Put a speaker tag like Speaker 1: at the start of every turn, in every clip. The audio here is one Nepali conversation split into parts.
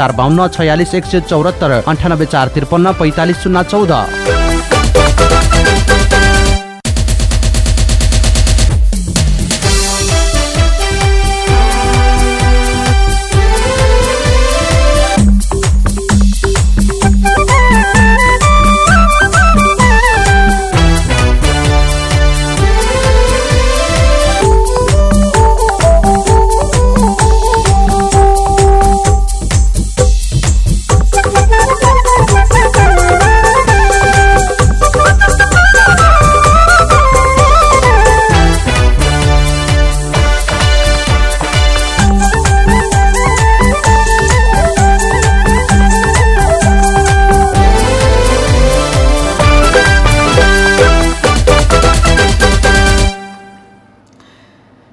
Speaker 1: चार बाहन्न छयालिस एक सय चौरात्तर अन्ठानब्बे चार त्रिपन्न पैँतालिस शून्य चौध।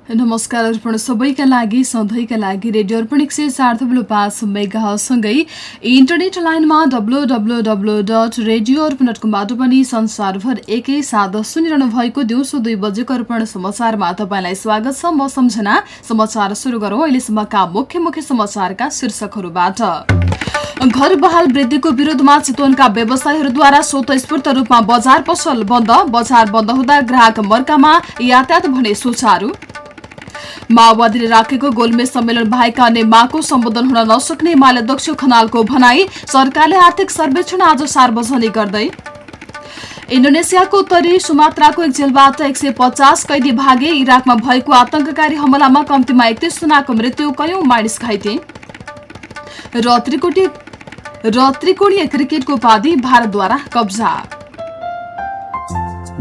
Speaker 2: नमस्कार अर्पण सबैका लागि सधैँका लागि रेडियो अर्पण एक सय चार थप्लो पाँच मेगासँगै इन्टरनेट लाइनमा W W W dot radio Arpan dot कमबाट पनि संसारभर एकैसाथ सुनिरहनु भएको दिउँसो दुई बजेको अर्पण समाचारमा तपाईँलाई स्वागत छ। म सम्झना समाचार सुरु गरौँ। अहिलेसम्मका मुख्य मुख्य समाचारका शीर्षकहरूबाट। घर बहाल वृद्धिको विरोधमा चितवनका व्यवसायीहरूद्वारा स्वतस्फूर्त रूपमा बजार पसल बन्द। बजार बन्द हुँदा ग्राहक मर्कामा यातायात भने सुचारू। माओवादीले राखेको गोलमेज सम्मेलन बाहेक अन्य मागको सम्बोधन हुन नसक्ने एमाले अध्यक्ष खनालको भनाई सरकारले आर्थिक सर्वेक्षण आज सार्वजनिक गर्दै। इन्डोनेसियाको उत्तरी सुमात्राको एक जेलबाट एक सय पचास कैदी भागे इराकमा भएको आतंककारी हमलामा कम्तीमा एकतिस जनाको मृत्यु कयौं मानिस घाइते। र त्रिकोणीय क्रिकेटको उपाधि भारतद्वारा कब्जा।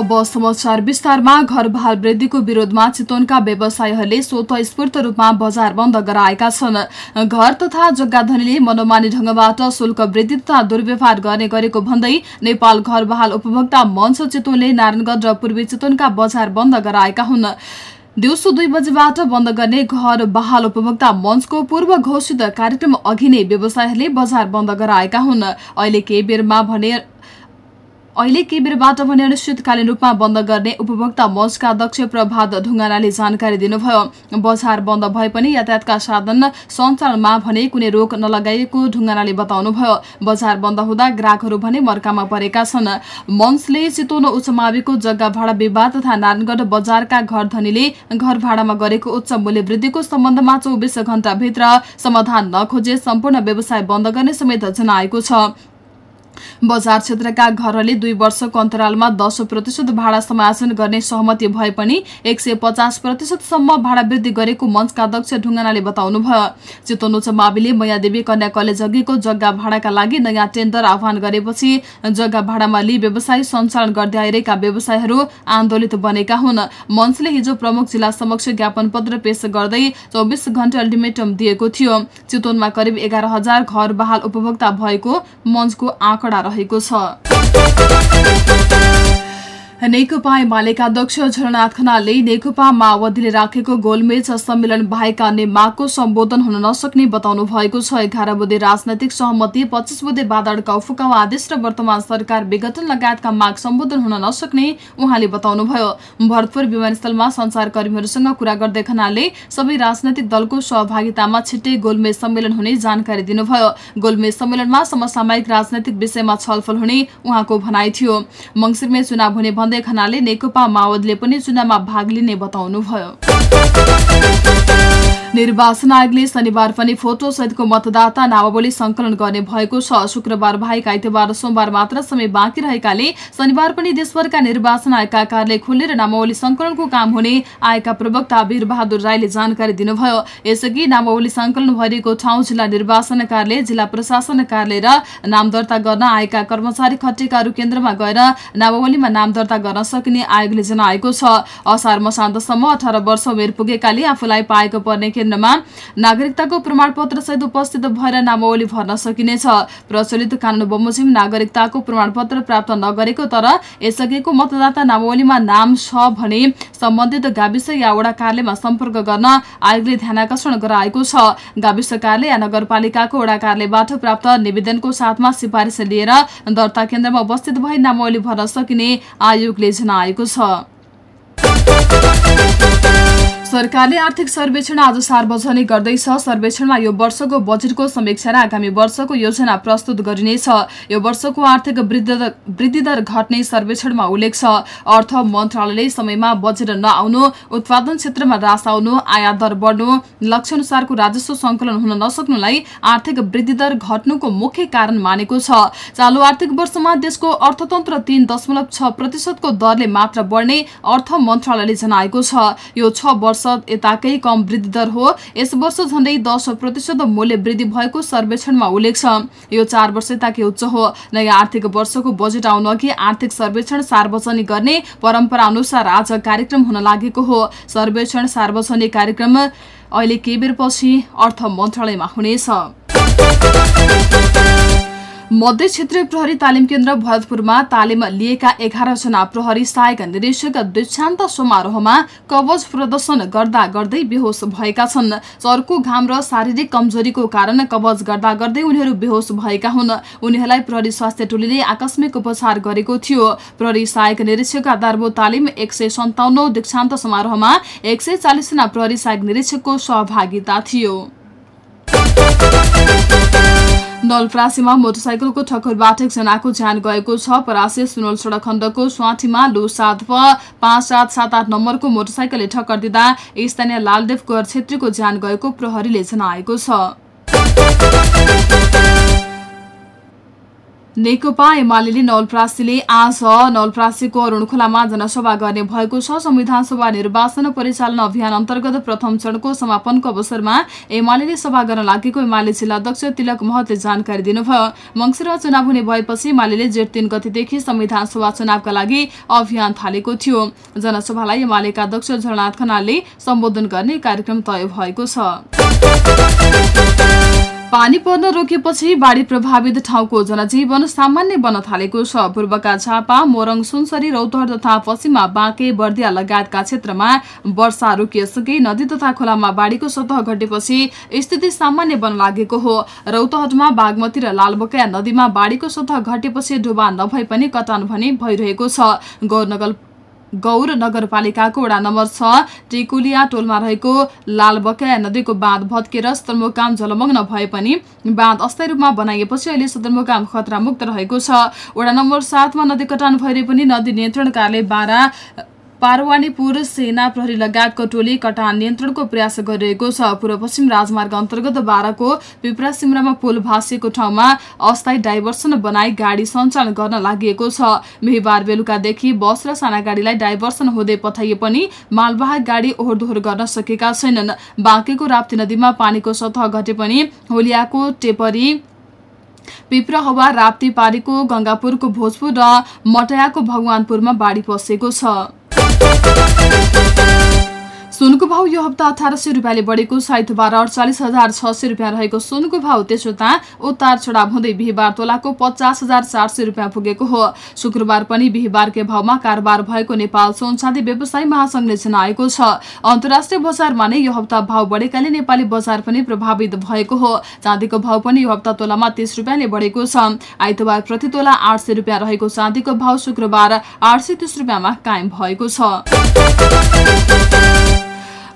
Speaker 2: अब समाचार विस्तारमा घर बहाल वृद्धिको विरोधमा चितवनका व्यवसायीहरूले स्वतः स्फूर्त रूपमा बजार बन्द गराएका छन्। घर तथा जग्गा धनीले मनोमानी ढंगबाट शुल्क वृद्धि तथा दुर्व्यवहार गर्ने गरेको भन्दै नेपाल घर बहाल उपभोक्ता मञ्च चितवनले नारायणगढ र पूर्वी चितवनका बजार बन्द गराएका हुन्। दिउँसो दुई बजेबाट बन्द गर्ने घर बहाल उपभोक्ता मञ्चको पूर्व घोषित कार्यक्रम अघि नै व्यवसायीहरूले बजार बन्द गराएका हुन्। अहिले केही बेरमा भने अहिले केही बेरबाट भने अनिश्चितकालीन रूपमा बन्द गर्ने उपभोक्ता मञ्चका अध्यक्ष प्रभात ढुङ्गानाले जानकारी दिनुभयो। बजार बन्द भए पनि यातायातका साधन सञ्चालनमा भने कुनै रोक नलगाइएको ढुङ्गानाले बताउनुभयो। बजार बन्द हुँदा ग्राहकहरू भने मर्कामा परेका छन्। मञ्चले चितवन उच्च माविको जग्गा भाडा विवाद तथा नारायणगढ बजारका घर धनीले घर भाडामा गरेको उच्च मूल्य वृद्धिको सम्बन्धमा चौबिस घण्टाभित्र समाधान नखोजे सम्पूर्ण व्यवसाय बन्द गर्ने समेत जनाएको छ। बजार क्षेत्रका घरहरूले दुई वर्षको अन्तरालमा दस प्रतिशत भाडा समायोजन गर्ने सहमति भए पनि एक सय पचास प्रतिशतसम्म भाडा वृद्धि गरेको मञ्चका अध्यक्ष ढुङ्गानाले बताउनुभयो। चितवन उच्च माविले मैयादेवी कन्या कलेज अघिको जग्गा भाडाका लागि नयाँ टेन्डर आह्वान गरेपछि जग्गा भाडामा लिई व्यवसाय सञ्चालन गर्दै आइरहेका व्यवसायीहरू आन्दोलित बनेका हुन्। मञ्चले हिजो प्रमुख जिल्ला समक्ष ज्ञापन पत्र पेश गर्दै चौबिस घण्टा अल्टिमेटम दिएको थियो। चितवनमा करिब एघार हजार घर बहाल उपभोक्ता भएको मञ्चको आँकडा रहेको छ। नेकपा एमालेका अध्यक्ष झलनाथ खनालले नेकपा माओवादीले राखेको गोलमेज सम्मेलन बाहेक अन्य मागको सम्बोधन हुन नसक्ने बताउनु भएको छ। एघार बुधे राजनैतिक सहमति पच्चिस बुधे बादलका फुकाउ आदेश र वर्तमान सरकार विघटन लगायतका माग सम्बोधन हुन नसक्ने उहाँले बताउनुभयो। भरतपुर विमानस्थलमा संचारकर्मीहरूसँग कुरा गर्दै खनालले सबै राजनैतिक दलको सहभागितामा छिट्टै गोलमेज सम्मेलन हुने जानकारी दिनुभयो। गोलमेज सम्मेलनमा समसामयिक राजनैतिक विषयमा छलफल हुने उहाँको भनाइ थियो। मंगिरमै चुनाव हुने भन्दै खनाले नेकपा माओवादीले पनि चुनावमा भाग लिने बताउनुभयो। निर्वाचन आयोगले शनिबार पनि फोटो सहितको मतदाता नामावली संकलन गर्ने भएको छ। शुक्रबार बाहेक आइतबार सोमबार मात्र समय बाँकी रहेकाले शनिबार पनि देशभरका निर्वाचन आयोगका कार्यालय खुलेर नामावली संकलनको काम हुने आयोगका प्रवक्ता वीर बहादुर राईले जानकारी दिनुभयो। यसअघि नामावली संकलन भइरहेको ठाउँ जिल्ला निर्वाचन कार्यालय जिल्ला प्रशासन कार्यालय र नाम दर्ता गर्न आएका कर्मचारी खटेकाहरू केन्द्रमा गएर नामावलीमा नाम दर्ता गर्न सकिने आयोगले जनाएको छ। असार मसान्तसम्म अठार वर्ष उमेर पुगेकाले आफूलाई पाएको पर्ने केन्द्रमा नागरिकताको प्रमाणपत्र सहित उपस्थित भएर नामावली भर्न सकिनेछ। प्रचलित कानून बमोजिम नागरिकताको प्रमाणपत्र प्राप्त नगरेको तर यसअघिको मतदाता नामावलीमा नाम छ भने सम्बन्धित गाविस या वडा कार्यालयमा सम्पर्क गर्न आयोगले ध्यानकर्षण गराएको छ। गाविस कार्यालय या नगरपालिकाको वडा कार्यालयबाट प्राप्त निवेदनको साथमा सिफारिस लिएर दर्ता केन्द्रमा उपस्थित भई नामावली भर्न सकिने आयोगले जनाएको छ। सरकारले आर्थिक सर्वेक्षण आज सार्वजनिक गर्दैछ सर्वेक्षणमा यो वर्षको बजेटको समीक्षा र आगामी वर्षको योजना प्रस्तुत गरिनेछ। यो वर्षको आर्थिक वृद्धि दर घट्ने सर्वेक्षणमा उल्लेख छ। अर्थ मन्त्रालयले समयमा बजेट नआउनु उत्पादन क्षेत्रमा रास आउनु आयात दर बढ्नु लक्ष्यअनुसारको राजस्व संकलन हुन नसक्नुलाई आर्थिक वृद्धि दर घट्नुको मुख्य कारण मानेको छ। चालु आर्थिक वर्षमा देशको अर्थतन्त्र तीन दशमलव छ प्रतिशतको दरले मात्र बढ्ने अर्थ मन्त्रालयले जनाएको छ। यो छ वर्ष यताकै कम वृद्धि दर हो। यस वर्ष झण्डै दस प्रतिशत मूल्य वृद्धि भएको सर्वेक्षणमा उल्लेख छ। यो चार वर्ष यताकै उच्च हो। नयाँ आर्थिक वर्षको बजेट आउनु अघि आर्थिक सर्वेक्षण सार्वजनिक गर्ने परम्परा अनुसार आज कार्यक्रम हुन लागेको हो। सर्वेक्षण सार्वजनिक कार्यक्रम अहिले केही बेरपछि अर्थ मन्त्रालयमा हुनेछ। मध्य क्षेत्रीय प्रहरी तालिम केन्द्र भरतपुरमा तालिम लिएका एघार जना प्रहरी सहायक निरीक्षक दीक्षान्त समारोहमा कवच प्रदर्शन गर्दा गर्दै बेहोस भएका छन्। चर्को घाम र शारीरिक कमजोरीको कारण कवच गर्दा गर्दै उनीहरू बेहोस भएका हुन्। उनीहरूलाई प्रहरी स्वास्थ्य टोलीले आकस्मिक उपचार गरेको थियो। प्रहरी सहायक निरीक्षक आधारभूत तालिम एक सय सन्ताउन्न दीक्षान्त समारोहमा एक सय चालिसजना प्रहरी सहायक निरीक्षकको सहभागिता थियो। नलप्रासीमा मोटरसाइकलको ठक्करबाट एकजनाको ज्यान गएको छ। परासे सुनौल सड़क खण्डको स्वाठीमा लु सात पाँच सात सात आठ नम्बरको मोटरसाइकलले ठक्कर दिँदा स्थानीय लालदेव कुवर छेत्रीको ज्यान गएको प्रहरीले जनाएको छ। नेकपा एमाले नवलप्रासीले आज नवलप्रासीको अरूणखोलामा जनसभा गर्ने भएको छ। संविधान सभा निर्वाचन परिचालन अभियान अन्तर्गत प्रथम चरणको समापनको अवसरमा एमाले सभा गर्न लागेको एमाले जिल्ला अध्यक्ष तिलक महतले जानकारी दिनुभयो। मंगिरमा चुनाव हुने भएपछि एमाले जेठ तीन गतिदेखि संविधान सभा चुनावका लागि अभियान थालेको थियो। जनसभालाई एमालेका अध्यक्ष झलनाथ खनालले सम्बोधन गर्ने कार्यक्रम तय भएको छ। पानी पर्न रोकेपछि बाढी प्रभावित ठाउँको जनजीवन सामान्य बन्न थालेको छ। पूर्वका झापा मोरङ सुनसरी रौतहट तथा पश्चिममा बाँके बर्दिया लगायतका क्षेत्रमा वर्षा रोकिएसँगै नदी तथा खोलामा बाढीको सतह घटेपछि स्थिति सामान्य बन्न लागेको हो। रौतहटमा बागमती र लालबकया नदीमा बाढीको सतह घटेपछि डुबा नभए पनि कटान भने भइरहेको छ। गौरनगर गौर नगरपालिकाको वडा नम्बर छ टेकुलिया टोलमा रहेको लालबकया नदीको बाँध भत्केर सदरमुकाम जलमग्न भए पनि बाँध अस्थायी रूपमा बनाइएपछि अहिले सदरमुकाम खतरामुक्त रहेको छ। वडा नम्बर सातमा नदी कटान भएर पनि नदी नियन्त्रण कार्यालय बाह्र पारवानीपुर सेना प्रहरी लगायतको टोली कटान नियन्त्रणको प्रयास गरिरहेको छ। पूर्व पश्चिम राजमार्ग अन्तर्गत बाह्रको पिपरा सिमरामा पुल भाँसिएको ठाउँमा अस्थायी डाइभर्सन बनाई गाडी सञ्चालन गर्न लागि छ। बिहिबार बेलुकादेखि बस र साना गाडीलाई डाइभर्सन हुँदै पठाइए पनि मालवाहक गाडी ओहोर गर्न सकेका छैनन्। बाँकेको राप्ती नदीमा पानीको सतह घटे पनि होलियाको टेपरी पिप्र राप्ती पारीको गंगापुरको भोजपुर र मटयाको भगवानपुरमा बाढी पसेको छ। Thank you. सुनको भाउ यो हप्ता अठार सय रुपियाँले बढेको साइतबार अडचालिस हजार छ सय रुपियाँ रहेको सुनको भाउ। त्यसोता उतार चढाव हुँदै बिहिबार तोलाको पचास हजार चार सय रुपियाँ पुगेको हो। शुक्रबार पनि बिहिबारकै भावमा कारोबार भएको नेपाल सुन चाँदी व्यवसाय महासंघले जनाएको छ। अन्तर्राष्ट्रिय बजारमा नै यो हप्ता भाव बढेकाले नेपाली बजार पनि प्रभावित भएको हो। चाँदीको भाव पनि यो हप्ता तोलामा तीस रुपियाँले बढेको छ। आइतबार प्रति तोला आठ सय रुपियाँ रहेको चाँदीको भाव शुक्रबार आठ सय तीस रुपियाँमा कायम भएको छ।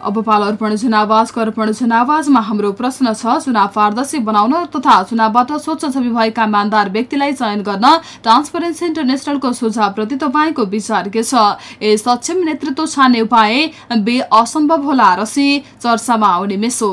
Speaker 2: अब पाल अर्पण जनावाजको अर्पण जनावाजमा हाम्रो प्रश्न छ चुनाव पारदर्शी बनाउन तथा चुनावबाट स्वच्छ छवि भएका मानदार व्यक्तिलाई चयन गर्न ट्रान्सपरेन्सी इन्टरनेसनलको सुझावप्रति तपाईँको विचार के छ? ए सक्षम नेतृत्व छान्ने उपाय बे असम्भव होला रसी चर्चामा आउने मेसो।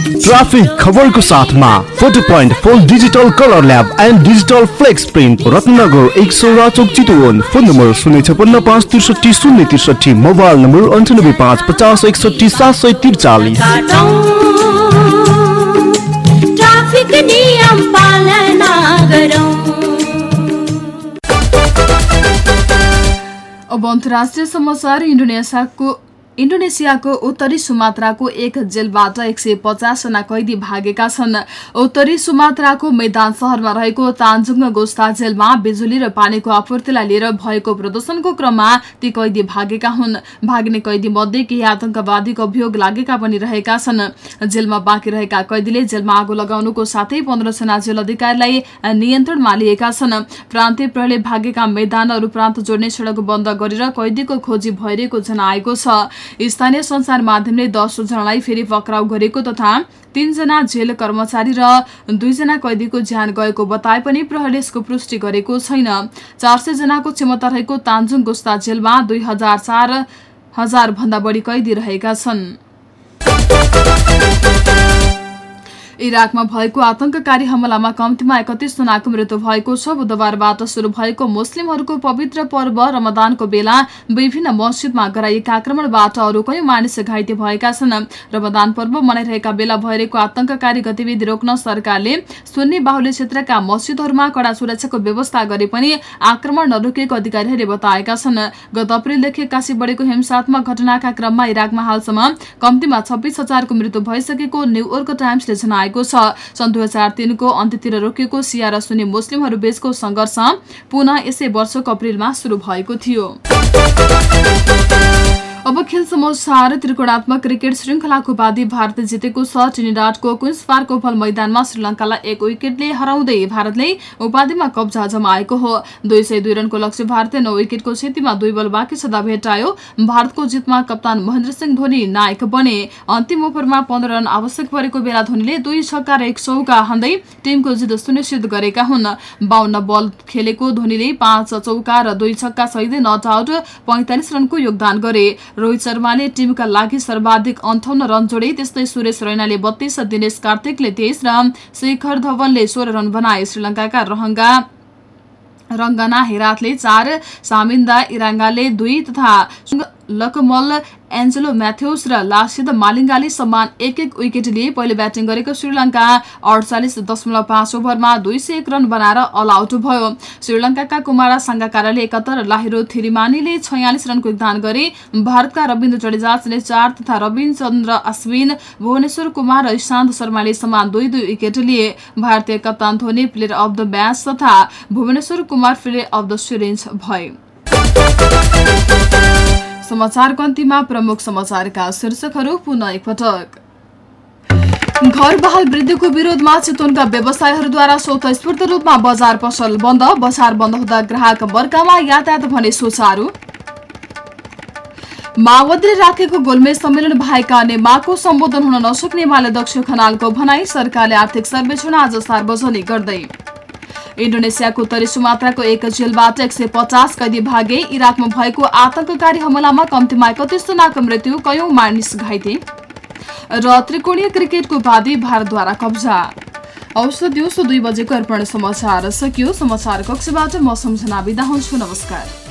Speaker 3: ट्राफिक खबर
Speaker 4: ट्राफिक खबरको साथमा photo point four digital colour lab and digital flex print Ratnagar एक सौ राचोक चितवन। फोन नम्बर शून्य छपन्न पाँच त्रिसठी शून्य त्रिसठी मोबाइल नम्बर अन्ठानब्बे पाँच पचास एकसठी सात सय त्रिचालिस।
Speaker 2: अब अन्तर्राष्ट्रिय समाचार इन्डोनेसियाको इन्डोनेसियाको उत्तरी सुमात्राको एक जेलबाट एक सय पचासजना कैदी भागेका छन्। उत्तरी सुमात्राको मैदान शहरमा रहेको तान्जुङ गोस्ता जेलमा बिजुली र पानीको आपूर्तिलाई लिएर भएको प्रदर्शनको क्रममा ती कैदी भागेका हुन्। भाग्ने कैदी मध्ये केही आतंकवादीको अभियोग लागेका पनि रहेका छन्। जेलमा बाँकी रहेका कैदीले जेलमा आगो लगाउनुको साथै पन्ध्रजना जेल अधिकारीलाई नियन्त्रणमा लिएका छन्। प्रान्तीय प्रहरीले भागेका मैदानहरू प्रान्त जोड्ने सड़क बन्द गरेर कैदीको खोजी भइरहेको जनाएको छ। स्थानीय संचार माध्यमले दस जनालाई फेरि पक्राउ गरेको तथा तीनजना जेल कर्मचारी र दुईजना कैदीको ज्यान गएको बताए पनि प्रहरीले यसको पुष्टि गरेको छैन। चार सय जनाको क्षमता रहेको तान्जुङ गुस्ता जेलमा दुई हजार चार हजार भन्दा बढी कैदी रहेका छन्। इराकमा भएको आतंककारी हमलामा कम्तीमा एकतिस जनाको मृत्यु भएको छ। बुधबारबाट शुरू भएको मुस्लिमहरूको पवित्र पर्व रमदानको बेला विभिन्न मस्जिदमा गराइएका आक्रमणबाट अरू कयौं मानिस घाइते भएका छन्। रमदान पर्व मनाइरहेका बेला भइरहेको आतंककारी गतिविधि रोक्न सरकारले सुन्नी बाहुल्य क्षेत्रका मस्जिदहरूमा कड़ा सुरक्षाको व्यवस्था गरे पनि आक्रमण नरोकिएको अधिकारीहरूले बताएका छन्। गत अप्रेलदेखि एक्कासी बढेको हिंसात्मक घटनाका क्रममा इराकमा हालसम्म कम्तीमा छब्बीस हजारको मृत्यु भइसकेको न्यूयोर्क टाइम्सले जनाएको छ। सन् दुई हजार तिनको अन्त्यतिर रोकिएको सिया र मुस्लिमहरू बीचको संघर्ष पुनः यसै वर्षको अप्रेलमा शुरू भएको थियो। अब खेल समाचार त्रिकोणात्मक क्रिकेट श्रृङ्खलाको उपाधि भारतले जितेको छ। ट्रिनिडाडको क्विन्स पार्क ओभल मैदानमा श्रीलङ्कालाई एक विकेटले हराउँदै भारतले उपाधिमा कब्जा जमाएको हो। दुई सय दुई रनको लक्ष्य भारतले नौ विकेटको क्षतिमा दुई बल बाँकी छँदा भेटायो भारतको जितमा कप्तान महेन्द्र सिंह धोनी नायक बने अन्तिम ओभरमा पन्ध्र रन आवश्यक परेको बेला धोनीले दुई छक्का र एक चौका हान्दै टिमको जित सुनिश्चित गरेका हुन्। बाहन्न बल खेलेको धोनीले पाँच चौका र दुई छक्का सहितै नट आउट पैंतालिस रनको योगदान गरे। रोहित शर्माले टिमका लागि सर्वाधिक अन्ठाउन्न रन जोडे त्यस्तै सुरेश रैनाले बत्तीस दिनेश कार्तिकले तेइस र शेखर धवनले सोह्र रन बनाए। श्रीलङ्काका रहंगा रङ्गना हेराथले चार सामिन्दा इराङ्गाले दुई तथा लकमल एन्जेलो म्याथ्युस र लासिद मालिङ्गाले समान एक एक विकेट लिए पहिले ब्याटिङ गरेको श्रीलङ्का अडचालिस दशमलव पाँच ओभरमा दुई सय एक रन बनाएर अल आउट भयो। श्रीलङ्काका कुमारा साङ्गाकाराले एकहत्तर लाहिरो थिरिमानीले छयालिस रनको योगदान गरे। भारतका रविन्द्र जडेजाले चार तथा रविन्द्रचन्द्र अश्विन भुवनेश्वर कुमार र इशान्त शर्माले समान दुई दुई विकेट लिए। भारतीय कप्तान Dhoni player of the match तथा Bhuvneshwar Kumar player of the series भए। समाचारको अन्तिममा प्रमुख समाचारका शीर्षकहरू पुनः एकपटक। घर बहाल वृद्धिको विरोधमा चितवनका व्यवसायीहरूद्वारा स्वतस्फूर्त रूपमा बजार पसल बन्द बजार बन्द हुँदा ग्राहक वर्गमा यातायात भने सुचारू। माओवादीले राखेको गोलमेज सम्मेलन भएका नेमाको सम्बोधन हुन नसक्ने एमाले अध्यक्ष खनालको भनाई सरकारले आर्थिक सर्वेक्षण आज सार्वजनिक गर्दै। इन्डोनेसियाको उत्तरी सुमात्राको एक जेलबाट एक सय पचास कैदी भागे इराकमा भएको आतंककारी हमलामा कम्तीमा एकतिस जनाको मृत्यु कयौं मानिस घाइते र त्रिकोणीय क्रिकेटको उपाधि भारतद्वारा कब्जा। औषध दिउँसो दुई बजेको अर्पण समाचार। सकियो समाचार कक्षबाट म सम्झना बिदा हुन्छु। नमस्कार।